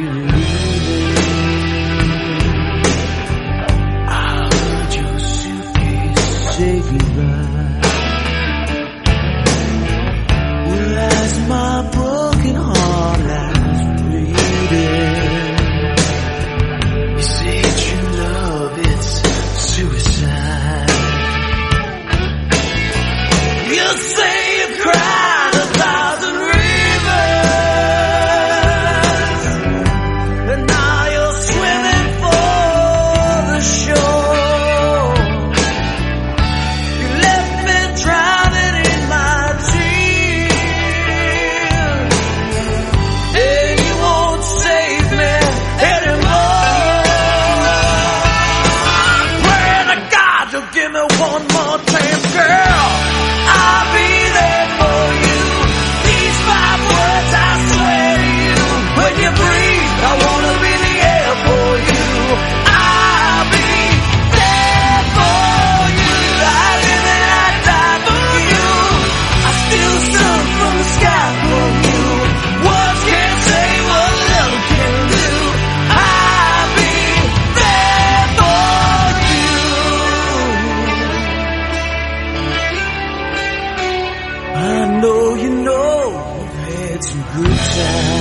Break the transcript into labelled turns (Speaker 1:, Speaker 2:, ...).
Speaker 1: you. 如此。